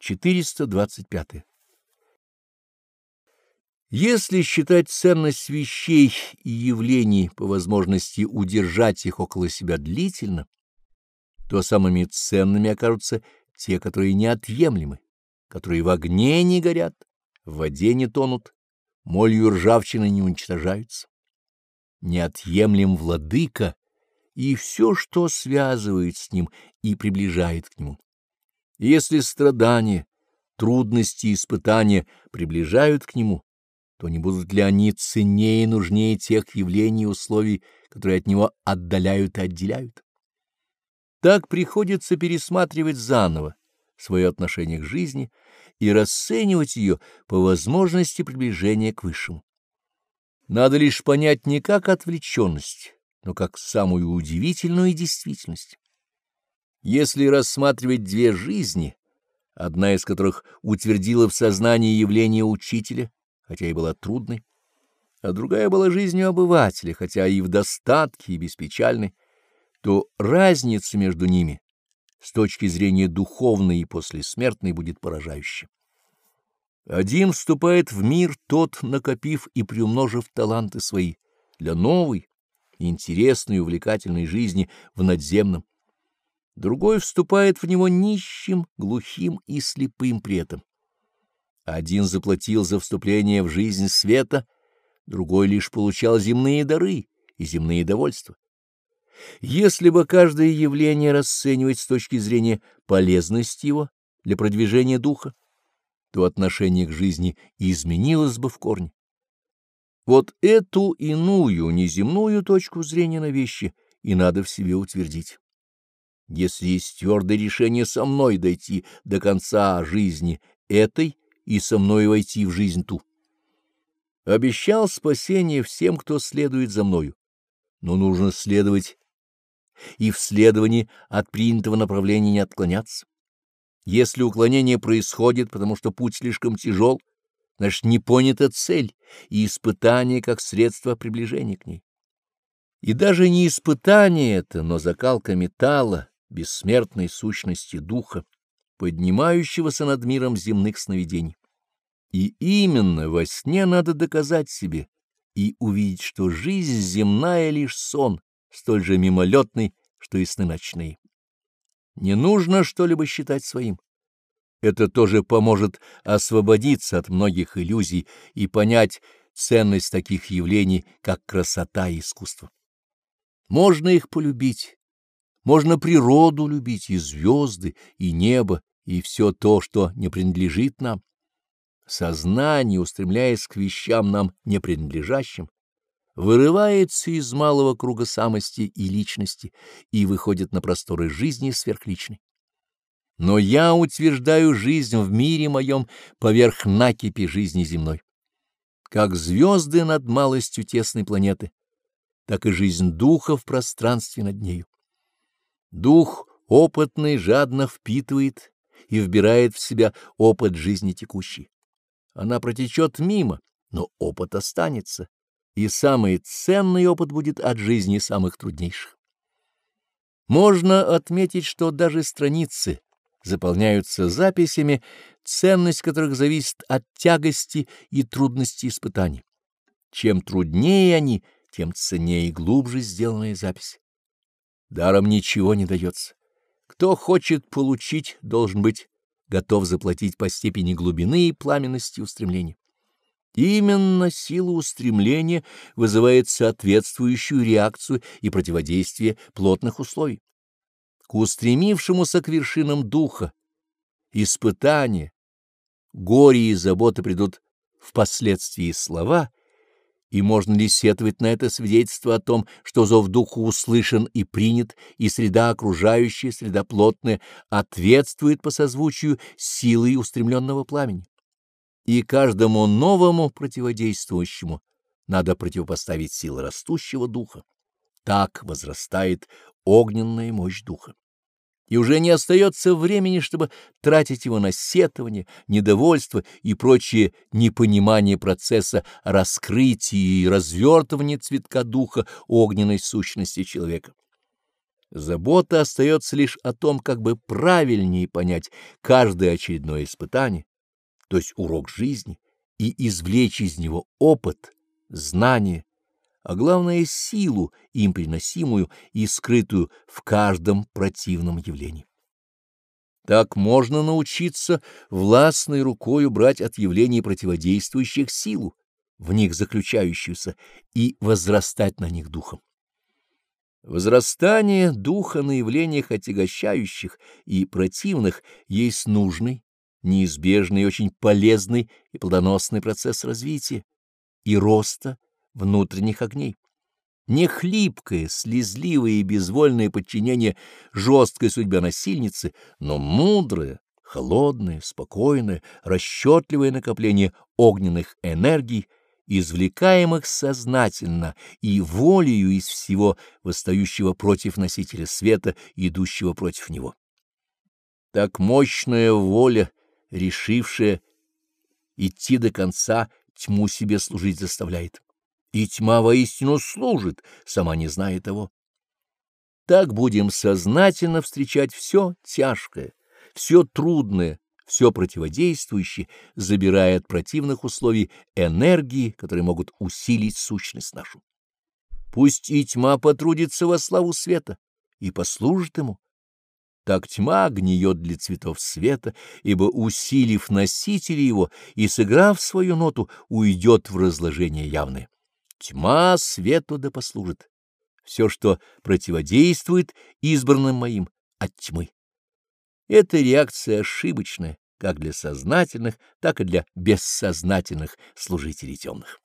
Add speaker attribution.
Speaker 1: 425. Если считать ценность вещей и явлений по возможности удержать их около себя длительно, то самыми ценными окажутся те, которые неотъемлемы, которые в огне не горят, в воде не тонут, молью ржавчины не уничтожаются. Неотъемлем владыка и все, что связывает с ним и приближает к нему. Если страдания, трудности и испытания приближают к нему, то не будут ли они ценнее и нужнее тех явлений и условий, которые от него отдаляют и отделяют? Так приходится пересматривать заново свое отношение к жизни и расценивать ее по возможности приближения к высшему. Надо лишь понять не как отвлеченность, но как самую удивительную действительность. Если рассматривать две жизни, одна из которых утвердила в сознании явление учителя, хотя и была трудной, а другая была жизнью обывателя, хотя и в достатке, и беспечальной, то разница между ними с точки зрения духовной и послесмертной будет поражающей. Один вступает в мир тот, накопив и приумножив таланты свои для новой, интересной и увлекательной жизни в надземном. Другой вступает в него нищим, глухим и слепым при этом. Один заплатил за вступление в жизнь света, другой лишь получал земные дары и земные довольства. Если бы каждое явление расценивать с точки зрения полезности его для продвижения духа, то отношение к жизни изменилось бы в корне. Вот эту иную, неземную точку зрения на вещи и надо в себе утвердить. Если есть твердое решение со мной дойти до конца жизни этой, и со мной войти в жизнь ту. Обещал спасение всем, кто следует за мною, но нужно следовать и в следовании от принятого направления не отклоняться. Если уклонение происходит, потому что путь слишком тяжел, значит, не понята цель и испытание как средство приближения к ней. И даже не испытание это, но закалка металла, бессмертной сущности духа, поднимающегося над миром земных сновидений. И именно во сне надо доказать себе и увидеть, что жизнь земная — лишь сон, столь же мимолетный, что и сны ночные. Не нужно что-либо считать своим. Это тоже поможет освободиться от многих иллюзий и понять ценность таких явлений, как красота и искусство. Можно их полюбить, можно природу любить, и звезды, и небо, и все то, что не принадлежит нам сознание, устремляясь к вещам нам не принадлежащим, вырывается из малого круга самости и личности и выходит на просторы жизни сверхличной. Но я утверждаю жизнь в мире моем поверх накипи жизни земной. Как звезды над малостью тесной планеты, так и жизнь духа в пространстве над нею. Дух опытный жадно впитывает и вбирает в себя опыт жизни текущей она протечет мимо, но опыт останется, и самый ценный опыт будет от жизни самых труднейших. Можно отметить, что даже страницы заполняются записями, ценность которых зависит от тягости и трудности испытаний. Чем труднее они, тем ценнее и глубже сделанная запись. Даром ничего не дается. Кто хочет получить, должен быть готов заплатить по степени глубины и пламенности устремления. Именно сила устремления вызывает соответствующую реакцию и противодействие плотных условий. К устремившемуся к вершинам духа испытания, горе и заботы придут впоследствии слова, и можно ли сетовать на это свидетельство о том, что зов духа услышан и принят, и среда окружающая, среда плотная, ответствует по созвучию силы устремленного пламени? И каждому новому противодействующему надо противопоставить силы растущего духа. Так возрастает огненная мощь духа и уже не остается времени, чтобы тратить его на сетование, недовольство и прочее непонимание процесса раскрытия и развертывания цветка духа огненной сущности человека. Забота остается лишь о том, как бы правильнее понять каждое очередное испытание, то есть урок жизни, и извлечь из него опыт, знание, а главное — силу, им приносимую и скрытую в каждом противном явлении. Так можно научиться властной рукою брать от явлений противодействующих силу, в них заключающуюся, и возрастать на них духом. Возрастание духа на явлениях отягощающих и противных есть нужный, неизбежный и очень полезный и плодоносный процесс развития и роста внутренних огней. Не хлипкое, слезливое и безвольное подчинение жесткой судьбе насильницы, но мудрое, холодное, спокойное, расчетливое накопление огненных энергий, извлекаемых сознательно и волею из всего восстающего против носителя света, идущего против него. Так мощная воля, решившая идти до конца, тьму себе служить заставляет. И тьма воистину служит, сама не зная того. Так будем сознательно встречать все тяжкое, все трудное, все противодействующее, забирая от противных условий энергии, которые могут усилить сущность нашу. Пусть и тьма потрудится во славу света и послужит ему. Так тьма гниет для цветов света, ибо, усилив носители его и сыграв свою ноту, уйдет в разложение явное. Тьма свету да послужит. Все, что противодействует избранным моим, от тьмы. Эта реакция ошибочная как для сознательных, так и для бессознательных служителей темных.